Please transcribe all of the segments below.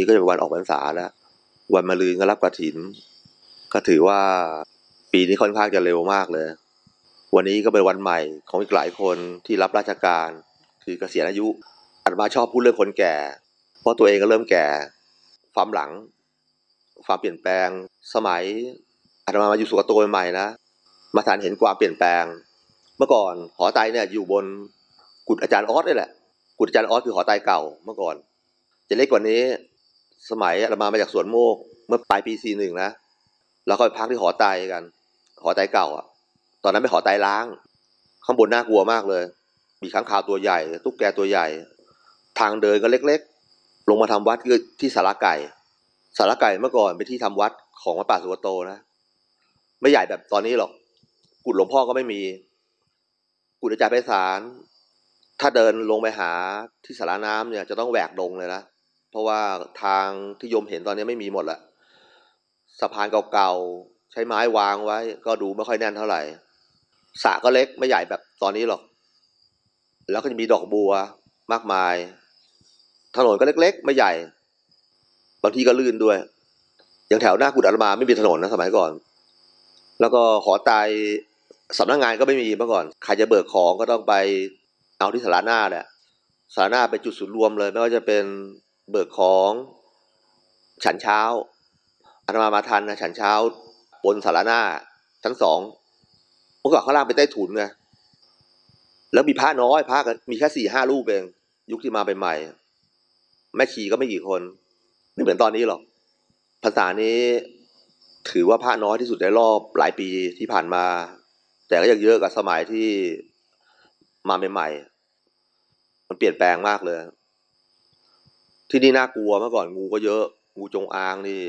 ี้ก็จะเป็นวันออกพรรษาแล้ว วันมะรืนก็รับกฐิน ก็ถือว่าปีนี้ค่อนข้างจะเร็วมากเลย วันนี้ก็เป็นวันใหม่ของอีกหลายคนที่รับราชการ คือเกษียณอายุอาตมาชอบพูดเรื่องคนแก่ เพราะตัวเองก็เริ่มแก่ความหลังความเปลี่ยนแปลง สมัยอาตมามาอยู่สุกโตใหม่นะ มาทานเห็นความเปลี่ยนแปลง เมื่อก่อนหอไตเนี่ยอยู่บนกุฏอาจารย์ออสนี่แหละ กุฏอาจารย์ออสคือหอไตเก่าเมื่อก่อน จะเล็กกว่านี้ สมัยอามามาจากสวนโมก เมื่อปลายปีสี่หนึ่งนะแล้วก็ไปพักที่หอไตกัน หอไตเก่าอะ ตอนนั้นไปหอไตล้าง ข้างบนน่ากลัวมากเลย มีข้างคาวตัวใหญ่ ตุ๊กแกตัวใหญ่ ทางเดินก็เล็กๆ ลงมาทำวัดคือที่สาราไก่สาราไก่เมื่อก่อนเป็นที่ทำวัดของวัดป่าสุกโตนะ ไม่ใหญ่แบบตอนนี้หรอก กุฏหลวงพ่อก็ไม่มี กุฏอาจารย์ไพศาลถ้าเดินลงไปหาที่สาราน้ำเนี่ย จะต้องแหวกดงเลยนะ เพราะว่าทางที่โยมเห็นตอนนี้ไม่มีหมดละสะพานเก่าๆใช้ไม้วางไว้ ก็ดูไม่ค่อยแน่นเท่าไหร่สระก็เล็กไม่ใหญ่แบบตอนนี้หรอก แล้วก็จะมีดอกบัวมากมาย ถนนก็เล็ก ๆ ไม่ใหญ่ บางทีก็ลื่นด้วย อย่างแถวหน้ากุฎอาตมาไม่มีถนนนะสมัยก่อน แล้วก็หอตายสำนักงานก็ไม่มีเมื่อก่อน ใครจะเบิกของก็ต้องไปเอาที่สาราหน้าแหละสาราหน้าเป็นจุดศูนย์รวมเลยไม่ว่าจะเป็น เบิกของฉันเช้าอาตมามาทันนะฉันเช้าบนสาราหน้าชั้นสองเมื่อก่อนข้างล่างเป็นใต้ถุนไงแล้วมีพระน้อยพระก็มีแค่สี่ห้ารูปเองยุคที่มาใหม่ๆแม่ชีก็ไม่กี่คนไม่เหมือนตอนนี้หรอกภาษานี้ถือว่าพระน้อยที่สุดในรอบหลายปีที่ผ่านมา แต่ก็ยังเยอะกว่าสมัยที่มาใหม่ๆมันเปลี่ยนแปลงมากเลย ที่นี่น่ากลัวเมื่อก่อนงูก็เยอะ งูจงอางนี่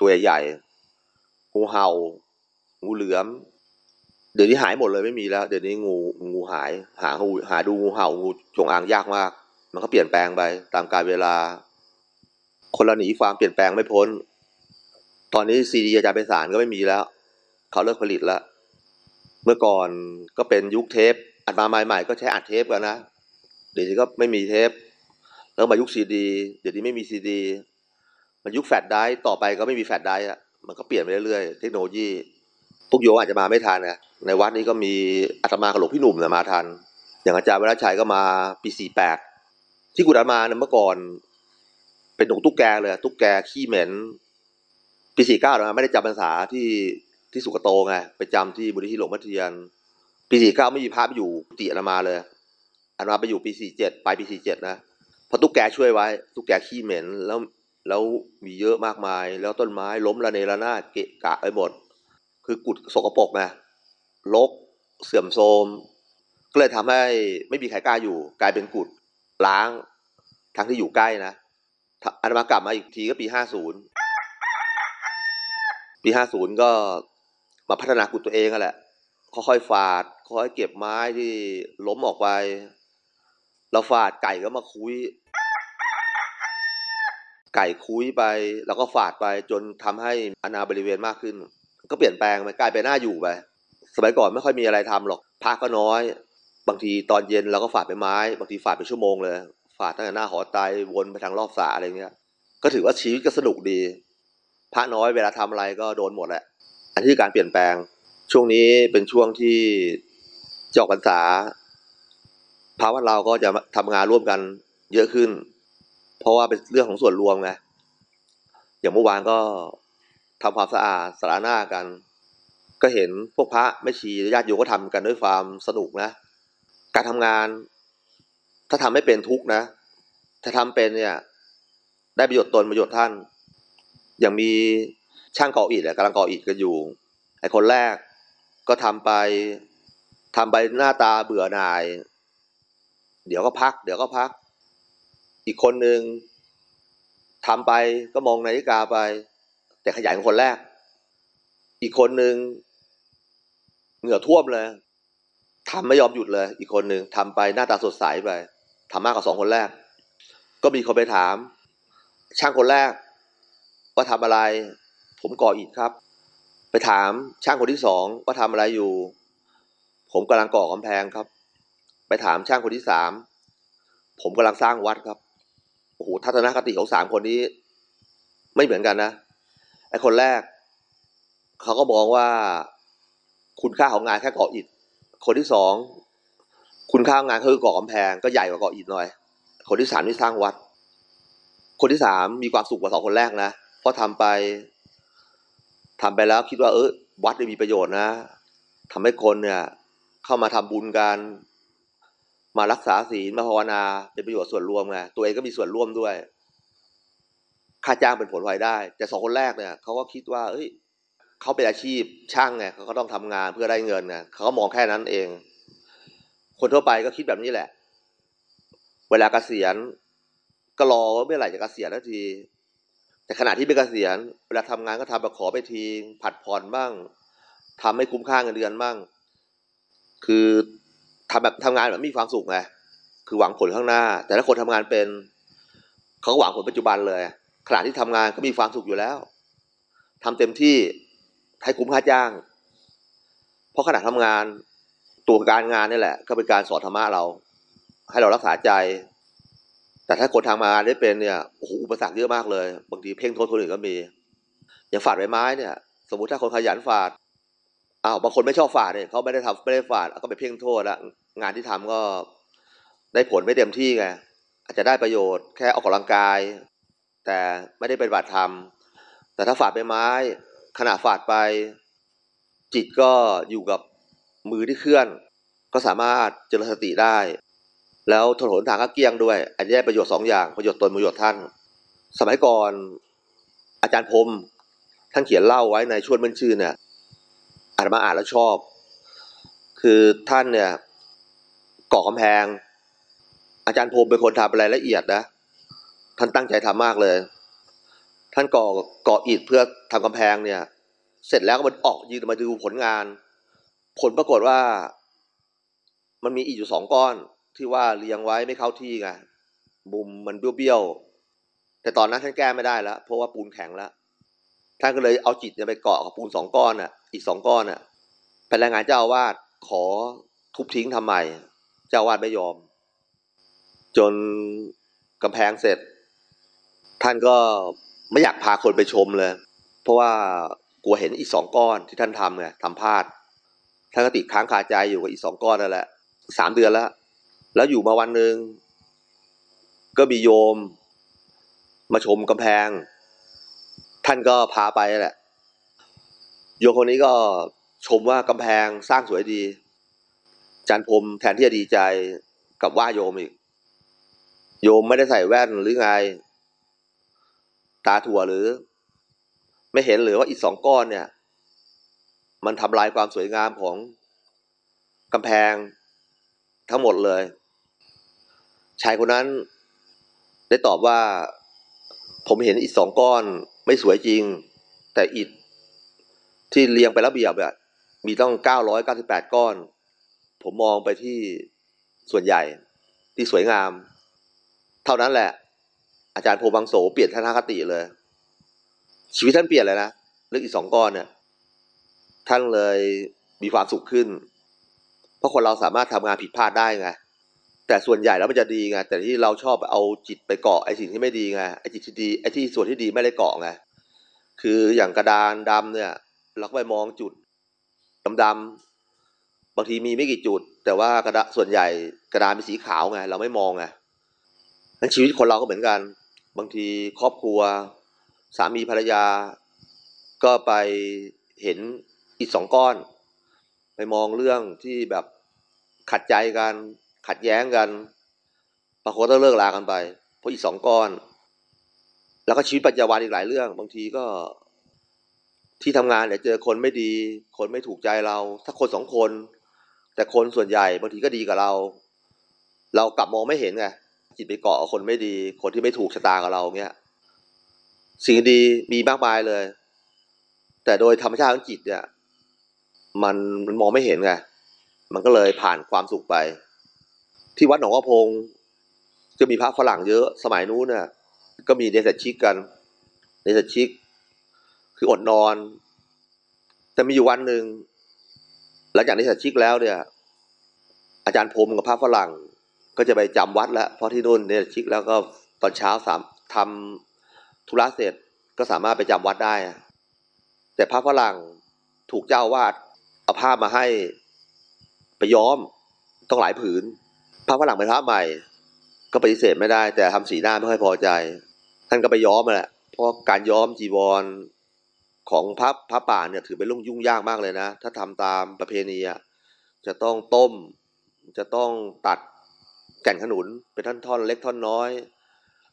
ตัวใหญ่งูเห่า งูเหลือม เดี๋ยวนี้หายหมดเลยไม่มีแล้ว เดี๋ยวนี้งูงูหาย หางูหาดูงูเห่างูจงอางยากมาก มันก็เปลี่ยนแปลงไปตามกาลเวลา คนเราหนีความเปลี่ยนแปลงไม่พ้น ตอนนี้ซีดีอาจารย์ไพศาลก็ไม่มีแล้ว เขาเลิกผลิตแล้ว เมื่อก่อนก็เป็นยุคเทป อัดมาใหม่ๆก็ใช้อัดเทปกันนะ เดี๋ยวนี้ก็ไม่มีเทป แล้วมายุคซีดี เดี๋ยวนี้ไม่มีซีดี มันยุคแฟลชไดรฟ์ต่อไปก็ไม่มีแฟลชไดรฟ์อะมันก็เปลี่ยนไปเรื่อยๆ เทคโนโลยี พวกโยมอาจจะมาไม่ทันนะ ในวัดนี้ก็มีอาตมากับหลวงพี่หนุ่มเนี่ยมาทัน อย่างอาจารย์วรชัยก็มาปีสี่แปดที่กุฎามาเนี่ยเมื่อก่อน เป็นหนูตุ๊กแกเลยตุ๊กแกขี้เหม็น ปีสี่เก้านะไม่ได้จำพรรษาที่ที่สุกโตไงไปจำที่บุรีที่หลวงพ่อเทียน ปีสี่เก้าไม่มีพระไปอยู่กุฏิอาตมาเลยอาตมาไปอยู่ปีสี่เจ็ดปลายปีสี่เจ็ดนะ พราะตุ๊กแกช่วยไว้ ตุ๊กแกขี้เหม็นแล้วแล้วมีเยอะมากมาย แล้วต้นไม้ล้มระเนระนาดเกะกะไปหมด คือกุดสกปรกไงรกเสื่อมโทรมก็เลยทำให้ไม่มีใครกล้าอยู่ กลายเป็นกุดล้าง ทั้งที่อยู่ใกล้นะอาตมากลับมาอีกทีก็ปีห้าศูนย์ปีห้าศูนย์ก็มาพัฒนากุดตัวเองนั่นแหละค่อยๆฝาดค่อยๆเก็บไม้ที่ล้มออกไปเราฝาดไก่ก็มาคุย ไก่คุยไป แล้วก็ฝาดไปจนทำให้อนาบริเวณมากขึ้น ก็เปลี่ยนแปลงมันกลายเป็นหน้าอยู่ไปสมัยก่อนไม่ค่อยมีอะไรทำหรอกพักก็น้อย บางทีตอนเย็นเราก็ฝาดไปไม้ บางทีฝาดไปชั่วโมงเลยฝาดตั้งแต่หน้าหอไตวนไปทางรอบสระอะไรเงี้ย ก็ถือว่าชีวิตก็สนุกดีพระน้อยเวลาทำอะไรก็โดนหมดแหละ อันที่การเปลี่ยนแปลง ช่วงนี้เป็นช่วงที่จะอกพรรษาพระวัดเราก็จะทำงานร่วมกันเยอะขึ้น เพราะว่าเป็นเรื่องของส่วนรวมไงอย่างเมื่อวานก็ทำความสะอาดสาราหน้ากัน ก็เห็นพวกพระไม่ชีญาติโยมก็ทำกันด้วยความสนุกนะ การทำงาน ถ้าทำไม่เป็นทุกข์นะ ถ้าทำเป็นเนี่ย ได้ประโยชน์ตนประโยชน์ท่าน อย่างมีช่างก่ออิฐอะกำลังก่ออิฐกันอยู่ไอ้คนแรกก็ทำไปทำไปหน้าตาเบื่อหน่าย เดี๋ยวก็พัก เดี๋ยวก็พัก อีกคนหนึ่งทำไปก็มองนาฬิกาไป แต่ขยันกว่าคนแรก อีกคนหนึ่งเหงื่อท่วมเลยทำไม่ยอมหยุดเลย อีกคนหนึ่งทำไปหน้าตาสดใสไปทำมากกว่าสองคนแรก ก็มีคนไปถาม ช่างคนแรก ว่าทำอะไร ผมก่ออิฐครับ ไปถามช่างคนที่สองว่าทำอะไรอยู่ ผมกำลังก่อกำแพงครับ ไปถามช่างคนที่สามผมกำลังสร้างวัดครับ โอ้โหทัศนคติของสามคนนี้ ไม่เหมือนกันนะไอคนแรก เขาก็มองว่าคุณค่าของงานแค่เกาะอิฐ คนที่สองคุณค่าของงานคือเกาะกำแพงก็ใหญ่กว่าเกาะอิฐหน่อย คนที่สามที่สร้างวัด คนที่สามมีความสุขกว่าสองคนแรกนะเพราะทำไปทำไปแล้วคิดว่าเออวัดมีประโยชน์นะทำให้คนเนี่ย เข้ามาทำบุญกัน มารักษาศีลมาภาวนาเป็นประโยชน์ส่วนรวมไงตัวเองก็มีส่วนร่วมด้วย ค่าจ้างเป็นผลพลอยได้ แต่สองคนแรกเนี่ยเขาก็คิดว่า เอ้ยเขาเป็นอาชีพช่างไงเขาก็ต้องทำงานเพื่อได้เงินไงเขาก็มองแค่นั้นเอง คนทั่วไปก็คิดแบบนี้แหละ เวลาเกษียณ ก็รอว่าเมื่อไหร่จะเกษียณทันที แต่ขณะที่เป็นเกษียณ เวลาทำงานก็ทำแบบขอไปทีผัดผ่อนบ้างทำให้คุ้มค่าเงินเดือนบ้าง คือ ทำแบบทำงานแบบมีความสุขไงคือหวังผลข้างหน้า แต่ถ้าคนทำงานเป็น เขาก็หวังผลปัจจุบันเลยขณะที่ทำงานก็มีความสุขอยู่แล้วทำเต็มที่ให้คุ้มค่าจ้าง เพราะขณะทำงานตัวการงานนี่แหละ ก็เป็นการสอนธรรมะเรา ให้เรารักษาใจ แต่ถ้าคนทำงมาได้เป็นเนี่ยโอ้โหอุปสรรคเยอะมากเลย บางทีเพ่งโทษคนอื่นก็มี อย่างฝาดใบไม้เนี่ย สมมุติถ้าคนขยันฝาดอ้าวบางคนไม่ชอบฝาดเนี่ยเขาไม่ได้ทำไม่ได้ฝาดก็ไปเพ่งโทษแล้ว งานที่ทำก็ได้ผลไม่เต็มที่ไงอาจจะได้ประโยชน์แค่ออกกำลังกาย แต่ไม่ได้เป็นบัตรธรรม แต่ถ้าฝาดใบไม้ ขณะฝาดไป จิตก็อยู่กับมือที่เคลื่อน ก็สามารถเจริญสติได้ แล้วถนนทางก็เกี้ยงด้วยอันนี้ได้ประโยชน์สองอย่างประโยชน์ตนประโยชน์ท่าน สมัยก่อนอาจารย์พรมท่านเขียนเล่าไว้ในชวนบัญชื่อเนี่ยอาตมาอ่านแล้วชอบ คือท่านเนี่ย ก่อกำแพง อาจารย์พรมเป็นคนทำอะไรละเอียดนะ ท่านตั้งใจทำมากเลย ท่านก่อก่ออิฐเพื่อทำกำแพงเนี่ย เสร็จแล้วก็มันออกยืนมาดูผลงาน ผลปรากฏว่า มันมีอิฐอยู่สองก้อนที่ว่าเรียงไว้ไม่เข้าที่ไงมุมมันเบี้ยวๆแต่ตอนนั้นท่านแก้ไม่ได้แล้ว เพราะว่าปูนแข็งแล้วท่านก็เลยเอาจิตเนี่ยไปเกาะกับปูนสองก้อนน่ะ อีกสองก้อนน่ะไปรายงานเจ้าอาวาสขอทุบทิ้งทำไม เจ้าวาสไม่ยอม จนกำแพงเสร็จ ท่านก็ไม่อยากพาคนไปชมเลย เพราะว่ากลัวเห็นอีกสองก้อนที่ท่านทำไงทำพลาดท่านก็ติดค้างคาใจอยู่กับอีกสองก้อนนั่นแหละสามเดือนแล้ว แล้วอยู่มาวันหนึ่งก็มีโยม มาชมกำแพง ท่านก็พาไปแหละ โยมคนนี้ก็ชมว่ากำแพงสร้างสวยดี จันพรมแทนที่จะดีใจกับว่าโยมอีก โยมไม่ได้ใส่แว่นหรือไง ตาถั่วหรือ ไม่เห็นหรือว่าอีกสองก้อนเนี่ย มันทำลายความสวยงามของกำแพงทั้งหมดเลย ชายคนนั้นได้ตอบว่า ผมเห็นอิฐสองก้อนไม่สวยจริง แต่อิฐที่เรียงไประเบียบอะมีต้องเก้าร้อยเก้าสิบแปดก้อน ผมมองไปที่ส่วนใหญ่ที่สวยงาม เท่านั้นแหละ อาจารย์โพบังโสเปลี่ยนทัศนคติเลย ชีวิตท่านเปลี่ยนเลยนะเรื่องอีกสองก้อนเนี่ยท่านเลยมีความสุขขึ้น เพราะคนเราสามารถทำงานผิดพลาดได้ไงแต่ส่วนใหญ่แล้วมันจะดีไงแต่ที่เราชอบเอาจิตไปเกาะไอ้สิ่งที่ไม่ดีไงไอ้จิตที่ดีไอ้ที่ส่วนที่ดีไม่ได้เกาะไงคืออย่างกระดานดำเนี่ย เราก็ไปมองจุดดำๆบางทีมีไม่กี่จุด แต่ว่ากระดาส่วนใหญ่กระดานเป็นสีขาวไงเราไม่มองไงนั้นชีวิตคนเราก็เหมือนกัน บางทีครอบครัว สามีภรรยา ก็ไปเห็นอีกสองก้อน ไปมองเรื่องที่แบบขัดใจกัน ขัดแย้งกันปรากฏต้องเลิกลากันไป เพราะอีกสองก้อน แล้วก็ชีวิตปัจจุบันอีกหลายเรื่อง บางทีก็ที่ทำงานเนี่ยเจอคนไม่ดี คนไม่ถูกใจเราถ้าคนสองคน แต่คนส่วนใหญ่บางทีก็ดีกับเรา เรากลับมองไม่เห็นไงจิตไปเกาะคนไม่ดี คนที่ไม่ถูกชะตากับเราเงี้ยสิ่งดีมีมากมายเลย แต่โดยธรรมชาติของจิตเนี่ย มันมันมองไม่เห็นไงมันก็เลยผ่านความสุขไป ที่วัดหนองกระพงจะมีพระฝรั่งเยอะสมัยนู้นเนี่ยก็มีเดซชิกกันเดซชิก คืออดนอน แต่มีอยู่วันหนึ่ง หลังจากเดซชิกแล้วเนี่ย อาจารย์พรมกับพระฝรั่ง ก็จะไปจำวัดแล้วเพราะที่นู่นเดซชิกแล้วก็ตอนเช้าสามทำธุระเสร็จก็สามารถไปจำวัดได้ แต่พระฝรั่งถูกเจ้าวาดเอาผ้ามาให้ไปย้อมต้องหลายผืน พระฝรั่งเป็นพระใหม่ ก็ปฏิเสธไม่ได้ แต่ทำสีหน้าไม่ค่อยพอใจ ท่านก็ไปย้อมมาแหละเพราะการย้อมจีวร ของพระพระป่าเนี่ยถือเป็นเรื่องยุ่งยากมากเลยนะ ถ้าทำตามประเพณีอะจะต้องต้ม จะต้องตัดแก่นขนุนเป็นท่อนท่อนเล็กท่อนน้อย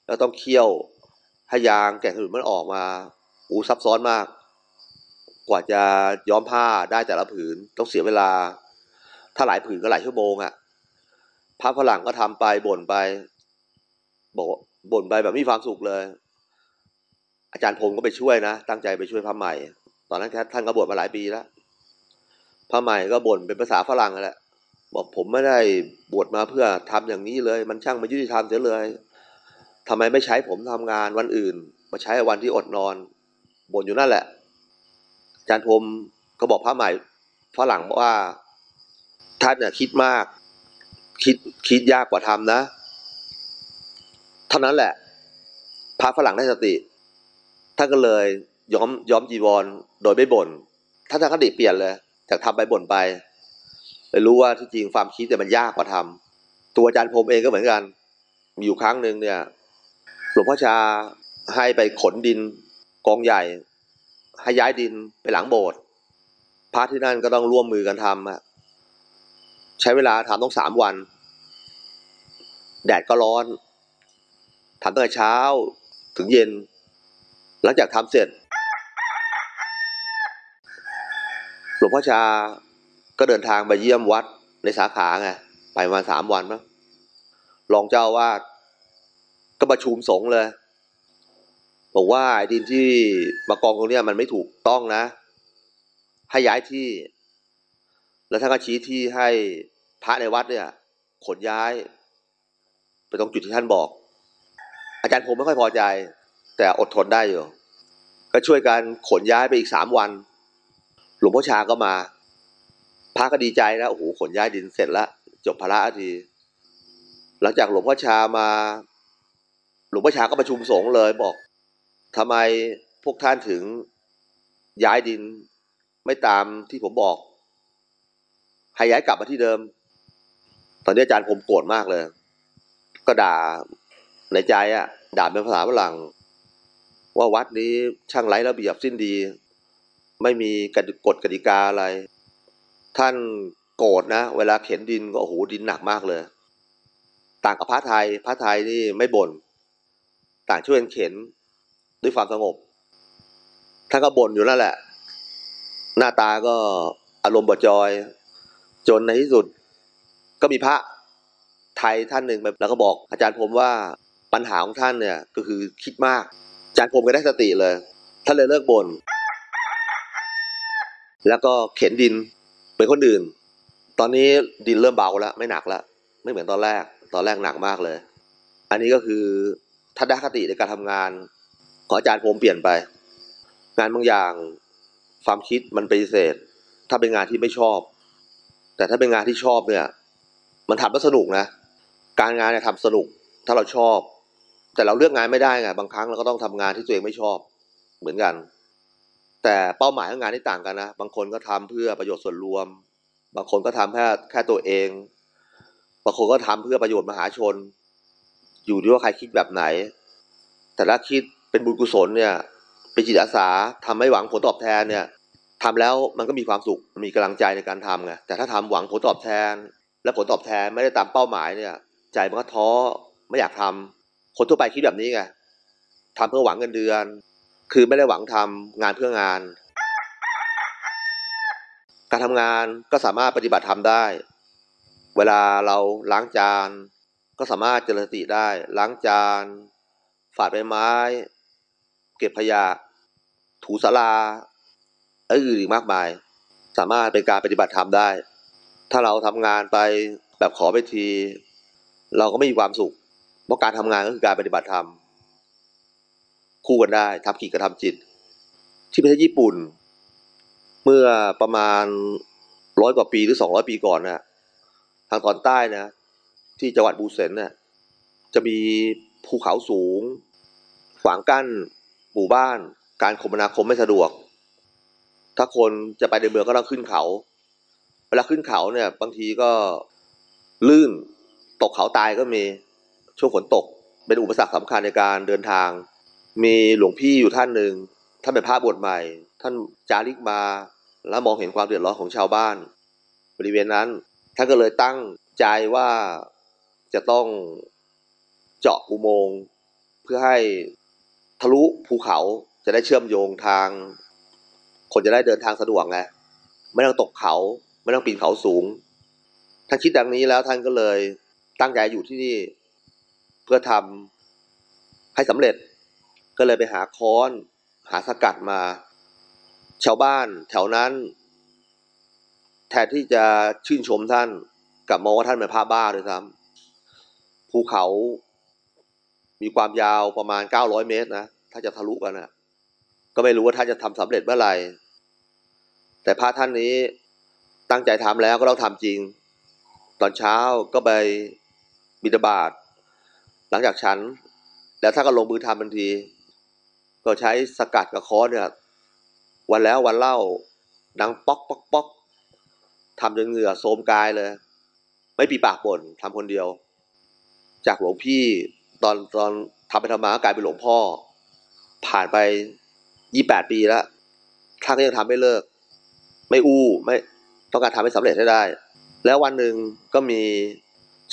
แล้วต้องเคี่ยวให้ยางแก่นขนุนมันออกมาอูซับซ้อนมาก กว่าจะย้อมผ้าได้แต่ละผืนต้องเสียเวลา ถ้าหลายผืนก็หลายชั่วโมงอะพระฝรั่งก็ทำไปบ่นไป บอกบ่นไปแบบไม่มีความสุขเลย อาจารย์พงศ์ก็ไปช่วยนะ ตั้งใจไปช่วยพระใหม่ ตอนนั้นท่านก็บวชมาหลายปีแล้วพระใหม่ก็บ่นเป็นภาษาฝรั่งกันแหละบอกผมไม่ได้บวชมาเพื่อทำอย่างนี้เลย มันช่างไมายุติธรรมเสียเลยทำไมไม่ใช้ผมทำงานวันอื่น มาใช้วันที่อดนอนบ่นอยู่นั่นแหละอาจารย์พรมก็บอกพระใหม่ฝรั่งบอกว่าท่านเนี่ยคิดมาก คิดคิดยากกว่าทำนะ เท่านั้นแหละพระฝรั่งได้สติ ท่านก็เลยย้อมย้อมจีวรโดยไม่บ่นท่านทัศนคติเปลี่ยนเลย จากทำไปบ่นไปเลยรู้ว่าที่จริงความคิดเนี่มันยากกว่าทำตัวอาจารย์พรมเองก็เหมือนกันมีอยู่ครั้งหนึ่งเนี่ยหลวงพ่อชาให้ไปขนดินกองใหญ่ให้ย้ายดินไปหลังโบสถ์พระที่นั่นก็ต้องร่วมมือกันทำอะใช้เวลาทำต้องสามวัน แดดก็ร้อนทำตั้งแต่เช้าถึงเย็น หลังจากทำเสร็จ หลวงพ่อชาก็เดินทางไปเยี่ยมวัดในสาขาไงไปมาสามวันมั้งรองเจ้าวาดก็ประชุมสงฆ์เลย บอกว่าไอ้ดินที่มากองตรงเนี้ยมันไม่ถูกต้องนะ ให้ย้ายที่ แล้วท่านก็ชี้ที่ให้พระในวัดเนี่ย ขนย้าย ไปตรงจุดที่ท่านบอก อาจารย์ผมไม่ค่อยพอใจ แต่อดทนได้อยู่ ก็ช่วยกันขนย้ายไปอีกสามวัน หลวงพ่อชาก็มาพระก็ดีใจแล้วโอ้โหขนย้ายดินเสร็จแล้วจบภาระที หลังจากหลวงพ่อชามา หลวงพ่อชาก็ประชุมสงฆ์เลยบอกทำไมพวกท่านถึงย้ายดินไม่ตามที่ผมบอก ให้ย้ายกลับมาที่เดิม ตอนนี้อาจารย์ผมโกรธมากเลย ก็ด่าในใจอะด่าเป็นภาษาฝรั่ง ว่าวัดนี้ช่างไร้ระเบียบสิ้นดี ไม่มีกฎกฎกติกาอะไร ท่านโกรธนะ เวลาเข็นดินก็โอ้โหดินหนักมากเลย ต่างกับพระไทยพระไทยนี่ไม่บ่นต่างช่วยกันเข็นด้วยความสงบท่านก็บ่นอยู่นั่นแหละ หน้าตาก็อารมณ์บจอย จนในที่สุด ก็มีพระไทยท่านหนึ่งแล้วก็บอกอาจารย์ผมว่าปัญหาของท่านเนี่ยก็คือคิดมาก อาจารย์ผมก็ได้สติเลยท่านเลยเลิกบ่นแล้วก็เข็นดินเหมือนคนอื่น ตอนนี้ดินเริ่มเบาแล้ว ไม่หนักแล้ว ไม่เหมือนตอนแรก ตอนแรกหนักมากเลย อันนี้ก็คือทัศนคติในการทำงาน ของอาจารย์ผมเปลี่ยนไป งานบางอย่างความคิดมันปฏิเสธถ้าเป็นงานที่ไม่ชอบ แต่ถ้าเป็นงานที่ชอบเนี่ย มันทำแล้วสนุกนะ การงานเนี่ยทำสนุก ถ้าเราชอบ แต่เราเลือกงานไม่ได้ไงบางครั้งเราก็ต้องทำงานที่ตัวเองไม่ชอบ เหมือนกัน แต่เป้าหมายของงานที่ต่างกันนะบางคนก็ทำเพื่อประโยชน์ส่วนรวม บางคนก็ทำแค่แค่ตัวเอง บางคนก็ทำเพื่อประโยชน์มหาชน อยู่ที่ว่าใครคิดแบบไหน แต่ถ้าคิดเป็นบุญกุศลเนี่ยเป็นจิตอาสาทำไม่หวังผลตอบแทนเนี่ยทำแล้วมันก็มีความสุขมีกำลังใจในการทำไงแต่ถ้าทำหวังผลตอบแทน และผลตอบแทนไม่ได้ตามเป้าหมายเนี่ย ใจมันก็ท้อไม่อยากทำ คนทั่วไปคิดแบบนี้ไงทำเพื่อหวังเงินเดือน คือไม่ได้หวังทำงานเพื่องาน การทำงานก็สามารถปฏิบัติทำได้ เวลาเราล้างจาน ก็สามารถเจริญสติได้ ล้างจานฝาดใบไม้ เก็บขยะ ถูสาราและอื่นอีกมากมาย สามารถเป็นการปฏิบัติธรรมได้ ถ้าเราทำงานไปแบบขอไปที เราก็ไม่มีความสุข เพราะการทำงานก็คือการปฏิบัติธรรม คู่กันได้ทำกิจกับทำจิต ที่ประเทศญี่ปุ่น เมื่อประมาณร้อยกว่าปีหรือสองร้อยปีก่อนน่ะทางตอนใต้นะ ที่จังหวัดบูเซนเนี่ยจะมีภูเขาสูงขวางกั้นหมู่บ้าน การคมนาคมไม่สะดวก ถ้าคนจะไปในเมืองก็ต้องขึ้นเขา เวลาขึ้นเขาเนี่ย บางทีก็ลื่นตกเขาตายก็มี ช่วงฝนตก เป็นอุปสรรคสำคัญในการเดินทาง มีหลวงพี่อยู่ท่านหนึ่งท่านเป็นพระบวชใหม่ ท่านจาริกมา แล้วมองเห็นความเดือดร้อนของชาวบ้าน บริเวณนั้นท่านก็เลยตั้งใจว่าจะต้องเจาะอุโมงค์เพื่อให้ทะลุภูเขาจะได้เชื่อมโยงทาง คนจะได้เดินทางสะดวกไงไม่ต้องตกเขาไม่ต้องปีนเขาสูงท่านคิดดังนี้แล้วท่านก็เลยตั้งใจอยู่ที่นี่ เพื่อทำให้สำเร็จ ก็เลยไปหาค้อน หาสกัดมา ชาวบ้านแถวนั้น แทนที่จะชื่นชมท่านกับมองว่าท่านเป็นพระบ้าด้วยซ้ำภูเขามีความยาวประมาณ900เมตรนะ ถ้าจะทะลุกันนะก็ไม่รู้ว่าท่านจะทำสำเร็จเมื่อไหร่ แต่พระท่านนี้ตั้งใจทำแล้วก็ต้องทำจริง ตอนเช้าก็ไปบิดาบาต หลังจากฉัน แล้วท่านก็ลงมือทำทันที ก็ใช้สกัดกับค้อนเนี่ย วันแล้ววันเล่าดังป๊อกป๊อกป๊อกทำจนเหงื่อโทรมกายเลย ไม่ปีปากบ่นทำคนเดียว จากหลวงพี่ตอนตอนทำไปทำมากลายเป็นหลวงพ่อ ผ่านไปยี่แปดปีแล้วท่านก็ยังทำไม่เลิก ไม่อู้ไม่ต้องการทำให้สำเร็จให้ได้ แล้ววันหนึ่งก็มี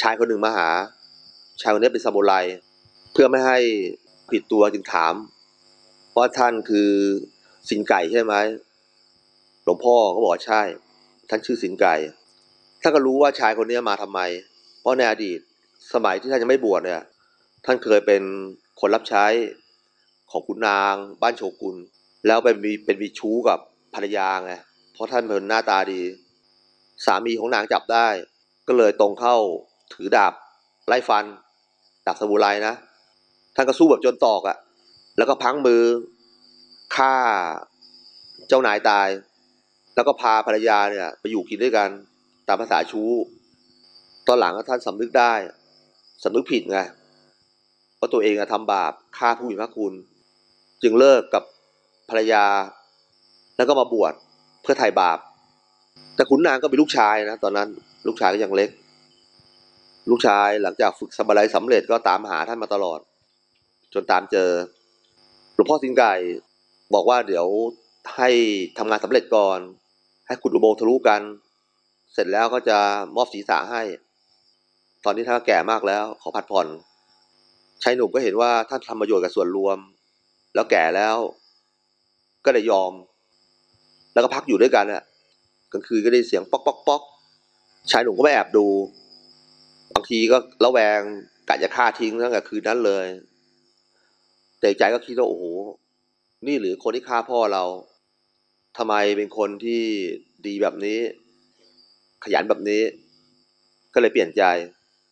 ชายคนหนึ่งมาหา ชายคนนี้เป็นซามูไรเพื่อไม่ให้ผิดตัวจึงถามว่าท่านคือสินไก่ใช่ไหมหลวงพ่อก็บอกว่าใช่ ท่านชื่อสินไก่ท่านก็รู้ว่าชายคนนี้มาทำไม เพราะในอดีตสมัยที่ท่านยังไม่บวชเนี่ย ท่านเคยเป็นคนรับใช้ของขุนนาง บ้านโชกุนแล้วไปมีเป็นมีชู้กับภรรยาไงเพราะท่านเป็นหน้าตาดี สามีของนางจับได้ ก็เลยตรงเข้าถือดาบไล่ฟัน ดาบสมุไรนะท่านก็สู้แบบจนตอกอะ่ะ แล้วก็พังมือฆ่าเจ้านายตาย แล้วก็พาภรรยาเนี่ย ไปอยู่กินด้วยกันตามภาษาชู้ ตอนหลังท่านสำนึกได้สำนึกผิดไงว่าตัวเองทำบาปฆ่าผู้มีพระคุณ จึงเลิกกับภรรยา แล้วก็มาบวชเพื่อไถ่บาป แต่ขุนนางก็เป็นลูกชายนะ ตอนนั้นลูกชายก็ยังเล็ก ลูกชายหลังจากฝึกสมบายสำเร็จก็ตามหาท่านมาตลอด จนตามเจอ หลวงพ่อสิงไก่บอกว่าเดี๋ยวให้ทำงานสำเร็จก่อน ให้ขุดอุโมงค์ทะลุกัน เสร็จแล้วก็จะมอบศีรษะให้ ตอนนี้ท่านแก่มากแล้ว ขอพัดผ่อนชายหนุ่มก็เห็นว่าท่านทำประโยชน์กับส่วนรวม แล้วแก่แล้ว ก็เลยยอม แล้วก็พักอยู่ด้วยกันอะกลางคืนก็ได้เสียงป๊อกป๊อกป๊อกชายหนุ่มก็ไปแอบดูางทีก็ระแวงกะจะฆ่าทิ้งตั้งแต่คืนนั้นเลย แต่ใจก็คิดว่าโอ้โห นี่หรือคนที่ฆ่าพ่อเราทำไมเป็นคนที่ดีแบบนี้ ขยันแบบนี้ ก็เลยเปลี่ยนใจ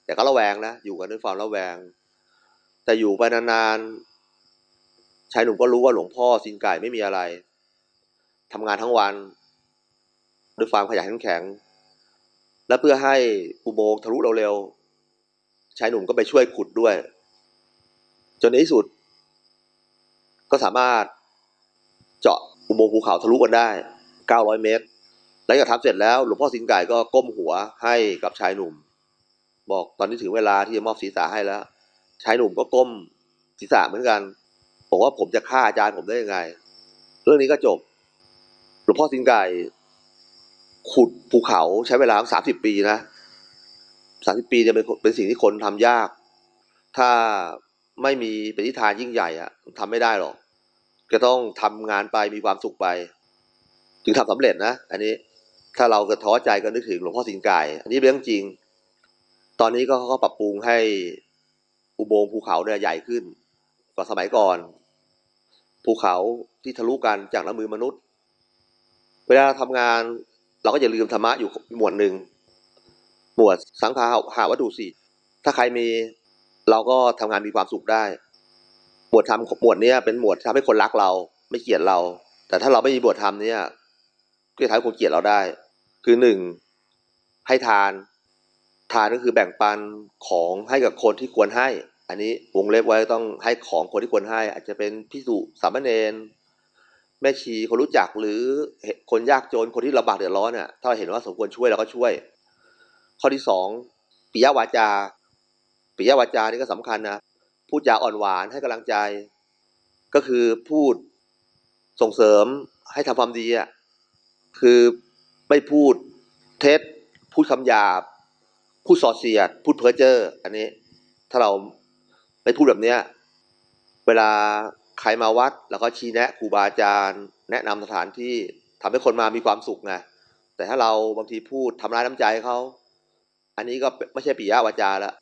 แต่ก็ระแวงนะอยู่กันด้วยความระแวง แต่อยู่ไปนานๆชายหนุ่มก็รู้ว่าหลวงพ่อสินไก่ไม่มีอะไรทำงานทั้งวัน ด้วยความขยันขันแข็งและเพื่อให้อุโมงค์ทะลุเร็วๆ ชายหนุ่มก็ไปช่วยขุดด้วย จนในที่สุด ก็สามารถเจาะอุโมงค์ภูเขาทะลุกันได้ 900 เมตร หลังจากทำเสร็จแล้ว หลวงพ่อสิงไก่ก็ก้มหัวให้กับชายหนุ่ม บอกตอนนี้ถึงเวลาที่จะมอบศีรษะให้แล้ว ชายหนุ่มก็ก้มศีรษะเหมือนกันบอกว่าผมจะฆ่าอาจารย์ผมได้ยังไง เรื่องนี้ก็จบ หลวงพ่อสิงไก่ขุดภูเขาใช้เวลาสามสิบปีนะ สามสิบปีจะเป็นเป็นสิ่งที่คนทำยาก ถ้าไม่มีปฏิทานยิ่งใหญ่อะทำไม่ได้หรอกจะต้องทำงานไปมีความสุขไป ถึงทำสำเร็จนะ อันนี้ถ้าเราจะท้อใจก็นึกถึงหลวงพ่อสิงห์ไก่อันนี้เรื่องจริง ตอนนี้ก็เขาปรับปรุงให้อุโมงค์ภูเขาเนี่ยใหญ่ขึ้น กว่าสมัยก่อน ภูเขาที่ทะลุกันจากน้ำมือมนุษย์ เวลาทำงานเราก็อย่าลืมธรรมะอยู่หมวดหนึ่ง หมวดสังขาหาวัตถุสี่ถ้าใครมีเราก็ทำงานมีความสุขได้ หมวดธรรมหมวดนี้เป็นหมวดทำให้คนรักเรา ไม่เกลียดเรา แต่ถ้าเราไม่มีบวชธรรมเนี่ยก็จะทำให้คนเกลียดเราได้ คือหนึ่งให้ทาน ทานก็คือแบ่งปันของให้กับคนที่ควรให้ออันนี้วงเล็บไว้ต้องให้ของคนที่ควรให้ อาจจะเป็นพิสุสามเณรแม่ชีคนรู้จักหรือคนยากจนคนที่ลำบากเดือดร้อนเนี่ยถ้าเราเห็นว่าสมควรช่วยเราก็ช่วย ข้อที่สองปิยวาจาปิยวาจานี่ก็สำคัญนะพูดจาอ่อนหวานให้กำลังใจ ก็คือพูดส่งเสริมให้ทำความดีอะคือไม่พูดเท็จ พูดคำหยาบ พูดส่อเสียด พูดเพ้อเจ้ออันนี้ ถ้าเราไม่พูดแบบเนี้ยเวลาใครมาวัด แล้วก็ชี้แนะครูบาอาจารย์ แนะนำสถานที่ทำให้คนมามีความสุขไงแต่ถ้าเราบางทีพูดทำร้ายน้ำใจเขา อันนี้ก็ไม่ใช่ปิยะวาจาแล้ว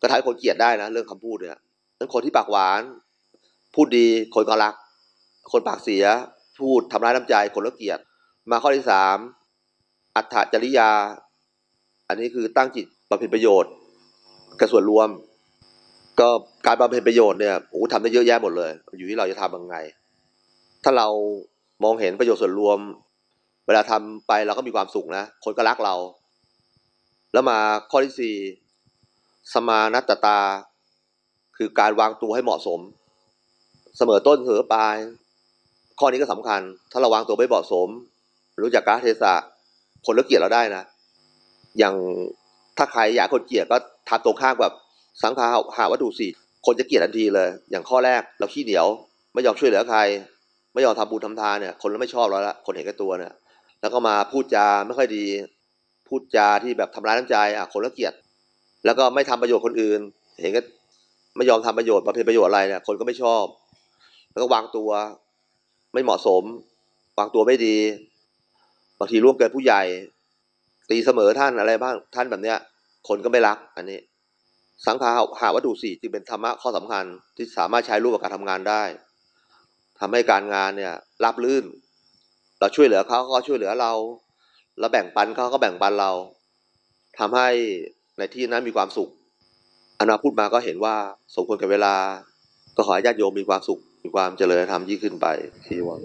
ก็ทำให้คนเกลียดได้นะเรื่องคำพูดเนี่ยนั้นคนที่ปากหวาน พูดดีคนก็รัก คนปากเสีย พูดทำร้ายน้ำใจคนก็เกลียด มาข้อที่สามอัตถจริยา อันนี้คือตั้งจิตบำเพ็ญประโยชน์กับส่วนรวม ก็การบำเพ็ญประโยชน์เนี่ยโอ้โหทำได้เยอะแยะหมดเลย อยู่ที่เราจะทำยังไง ถ้าเรามองเห็นประโยชน์ส่วนรวม เวลาทำไปเราก็มีความสุขนะ คนก็รักเรา แล้วมาข้อที่สี่สมานัตตา คือการวางตัวให้เหมาะสม เสมอต้นเสมอปลาย ข้อนี้ก็สำคัญ ถ้าเราวางตัวไม่เหมาะสม รู้จักกาลเทศะคนละเกียดเราได้นะ อย่างถ้าใครอยากคนเกลียดก็ทำตรงข้ามแบบสังขาหาวัตถุสี่คนจะเกลียดทันทีเลย อย่างข้อแรกเราขี้เหนียว ไม่ยอมช่วยเหลือใคร ไม่ยอมทำบุญทำทานเนี่ย คนเราไม่ชอบเราละคนเห็นแก่ตัวเนี่ย แล้วก็มาพูดจาไม่ค่อยดี พูดจาที่แบบทำร้ายน้ำใจอะคนละเกลียด แล้วก็ไม่ทำประโยชน์คนอื่น เห็นก็ไม่ยอมทำประโยชน์ประเภทประโยชน์อะไรเนี่ยคนก็ไม่ชอบ แล้วก็วางตัว ไม่เหมาะสม วางตัวไม่ดีบางทีล่วงเกินผู้ใหญ่ ตีเสมอท่านอะไรบ้างท่านแบบเนี้ย คนก็ไม่รัก อันนี้ สังขาหาวัตถุสี่จึงเป็นธรรมะข้อสำคัญ ที่สามารถใช้ร่วมกับการทำงานได้ทำให้การงานเนี่ยราบลื่น เราช่วยเหลือเขาเขาก็ช่วยเหลือเรา เราแบ่งปันเขาก็แบ่งปันเราทำให้ในที่นั้นมีความสุขอนนาพูดมาก็เห็นว่าสมควรกับเวลา ก็ขอให้ญาติโยมมีความสุขมีความเจริญธรรมยิ่งขึ้นไปที่หวัง